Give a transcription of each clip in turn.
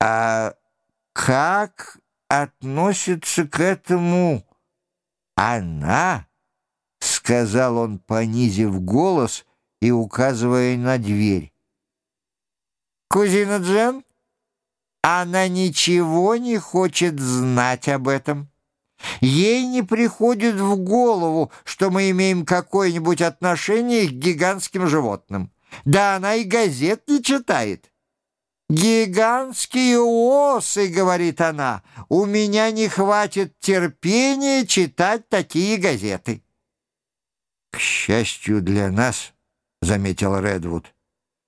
А как относится к этому она? Сказал он, понизив голос и указывая на дверь. Кузина Джен? Она ничего не хочет знать об этом. Ей не приходит в голову, что мы имеем какое-нибудь отношение к гигантским животным. Да она и газет не читает. «Гигантские осы», — говорит она, — «у меня не хватит терпения читать такие газеты». «К счастью для нас», — заметил Редвуд,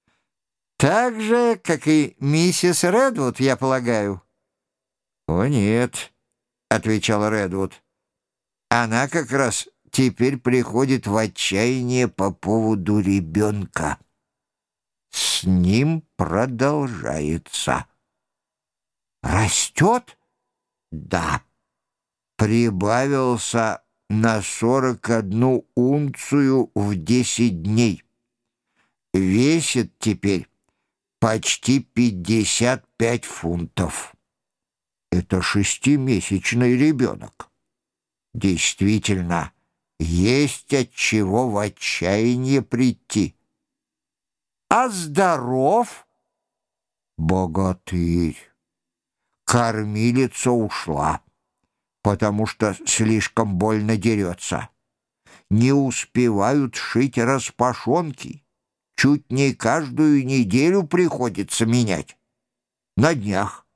— «так же, как и миссис Редвуд, я полагаю». «О, нет», — отвечал Редвуд, — «она как раз теперь приходит в отчаяние по поводу ребенка» с ним продолжается. Растет? Да. Прибавился на сорок одну унцию в десять дней. Весит теперь почти пятьдесят пять фунтов. Это шестимесячный ребенок. Действительно, есть от чего в отчаяние прийти. А здоров? Богатырь. Кормилица ушла, потому что слишком больно дерется. Не успевают шить распашонки. Чуть не каждую неделю приходится менять. На днях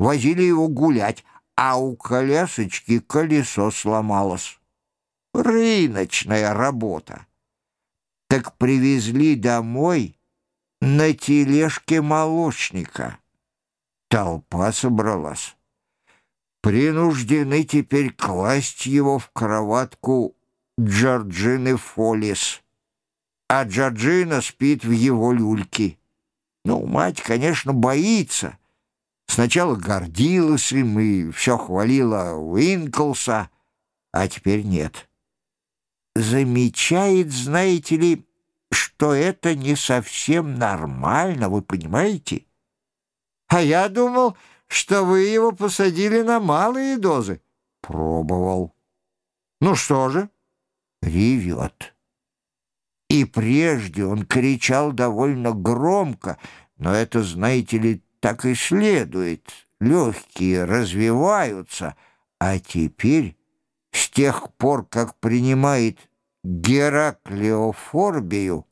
возили его гулять, а у колясочки колесо сломалось. Рыночная работа. Так привезли домой на тележке молочника. Толпа собралась. Принуждены теперь класть его в кроватку Джорджины Фолис, а Джорджина спит в его люльке. Ну, мать, конечно, боится. Сначала гордилась им и все хвалила Уинклса, а теперь нет. Замечает, знаете ли, что это не совсем нормально, вы понимаете? А я думал, что вы его посадили на малые дозы. Пробовал. Ну что же? Ревет. И прежде он кричал довольно громко, но это, знаете ли, так и следует. Легкие развиваются, а теперь, с тех пор, как принимает Гераклеофорбию.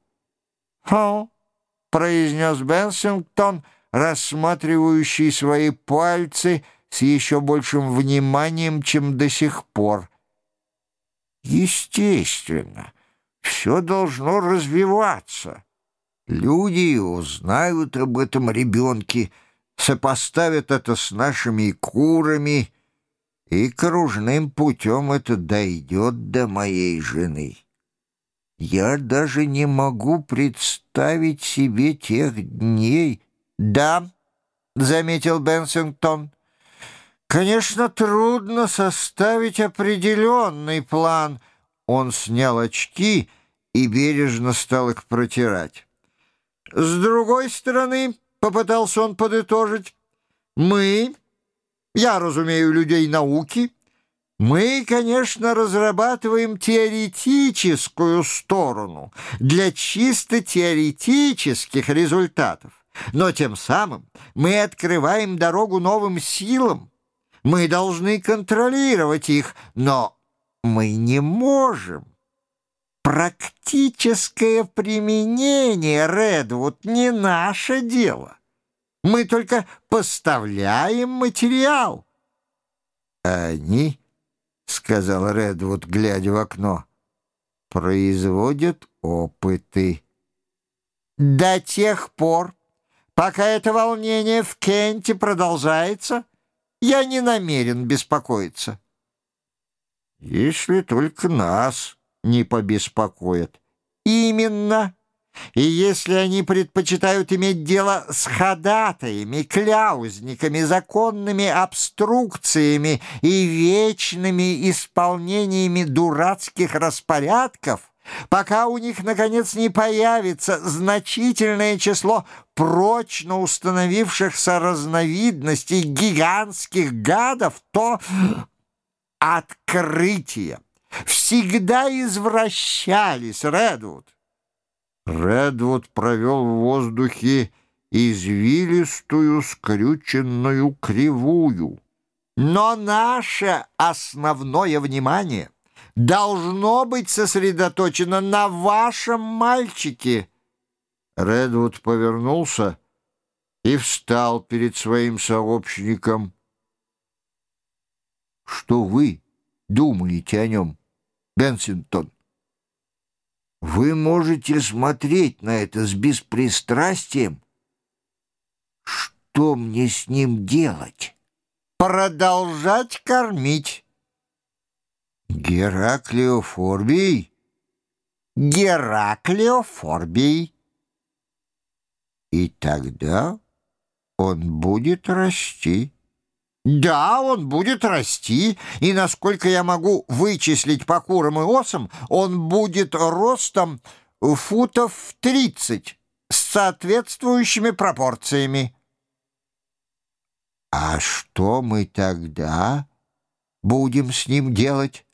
«Хо!» — произнес Бенсингтон, рассматривающий свои пальцы с еще большим вниманием, чем до сих пор. «Естественно, все должно развиваться. Люди узнают об этом ребенке, сопоставят это с нашими курами» и кружным путем это дойдет до моей жены. Я даже не могу представить себе тех дней. Да, заметил Бенсингтон, конечно, трудно составить определенный план. Он снял очки и бережно стал их протирать. С другой стороны, попытался он подытожить, мы я разумею людей науки. Мы, конечно, разрабатываем теоретическую сторону для чисто теоретических результатов. Но тем самым мы открываем дорогу новым силам. Мы должны контролировать их, но мы не можем. Практическое применение, Редвуд, не наше дело. Мы только поставляем материал. А они, — сказал Редвуд, глядя в окно, — производят опыты. До тех пор, пока это волнение в Кенте продолжается, я не намерен беспокоиться. Если только нас не побеспокоят. Именно. И если они предпочитают иметь дело с ходатаями, кляузниками, законными обструкциями и вечными исполнениями дурацких распорядков, пока у них, наконец, не появится значительное число прочно установившихся разновидностей гигантских гадов, то открытия всегда извращались, Редвуд. Редвуд провел в воздухе извилистую скрюченную кривую. Но наше основное внимание должно быть сосредоточено на вашем мальчике. Редвуд повернулся и встал перед своим сообщником. Что вы думаете о нем, Бенсингтон? Вы можете смотреть на это с беспристрастием? Что мне с ним делать? Продолжать кормить. Гераклиофорбий? Гераклиофорбий. И тогда он будет расти. Да, он будет расти, и, насколько я могу вычислить по курам и осам, он будет ростом футов тридцать с соответствующими пропорциями. А что мы тогда будем с ним делать?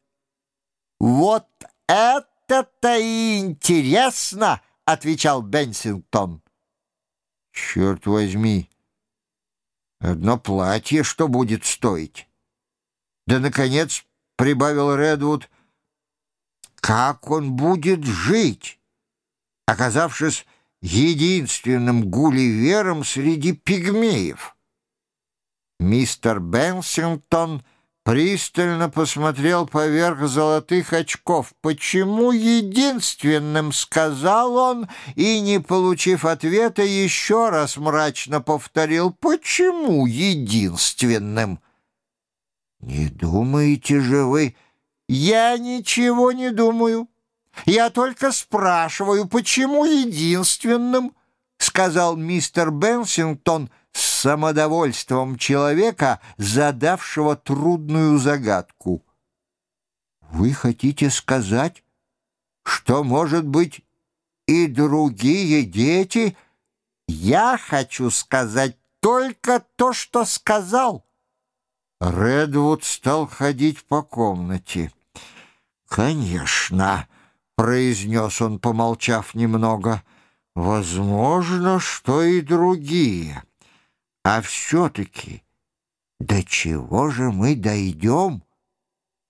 Вот это-то и интересно, отвечал Бенсингтон. Черт возьми, одно платье что будет стоить? Да, наконец, прибавил Редвуд, как он будет жить, оказавшись единственным гулливером среди пигмеев? Мистер Бенсингтон пристально посмотрел поверх золотых очков. «Почему единственным?» — сказал он, и, не получив ответа, еще раз мрачно повторил. «Почему единственным?» «Не думаете же вы?» «Я ничего не думаю. Я только спрашиваю, почему единственным?» — сказал мистер Бенсингтон — самодовольством человека, задавшего трудную загадку. «Вы хотите сказать, что, может быть, и другие дети...» «Я хочу сказать только то, что сказал». Редвуд стал ходить по комнате. «Конечно», — произнес он, помолчав немного, — «возможно, что и другие». А все-таки до чего же мы дойдем?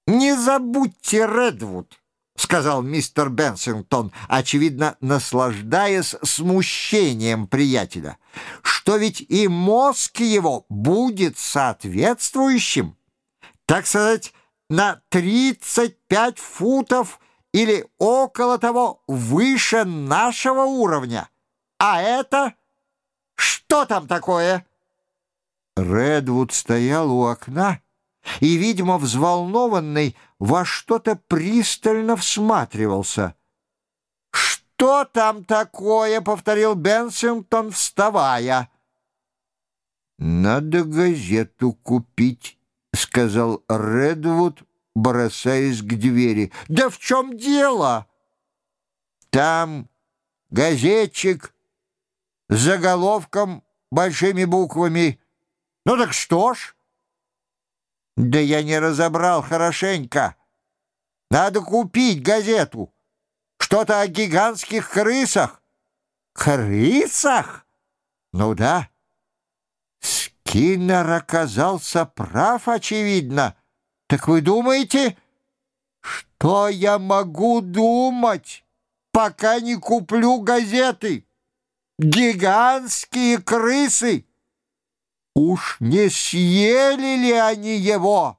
Не забудьте, Редвуд, — сказал мистер Бенсингтон, очевидно наслаждаясь смущением приятеля, что ведь и мозг его будет соответствующим, так сказать, на 35 футов или около того выше нашего уровня. А это... Что там такое? Редвуд стоял у окна и, видимо, взволнованный, во что-то пристально всматривался. «Что там такое?» — повторил Бенсингтон, вставая. «Надо газету купить», — сказал Редвуд, бросаясь к двери. «Да в чем дело?» «Там газетчик с заголовком большими буквами ну так что ж? Да я не разобрал хорошенько. Надо купить газету. Что-то о гигантских крысах. Крысах? Ну да. Скиннер оказался прав, очевидно. Так вы думаете, что я могу думать, пока не куплю газеты? Гигантские крысы! Уж не съели ли они его?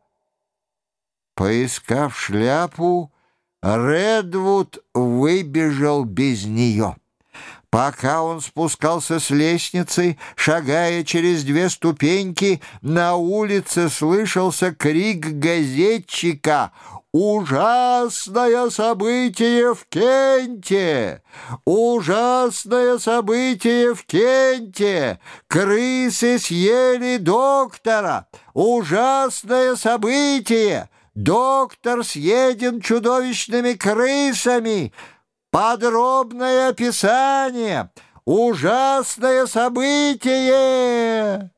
Поискав шляпу, Редвуд выбежал без нее. Пока он спускался с лестницы, шагая через две ступеньки, на улице слышался крик газетчика «Ужасное событие в Кенте! Ужасное событие в Кенте! Крысы съели доктора! Ужасное событие! Доктор съеден чудовищными крысами!» подробное описание, ужасное событие!»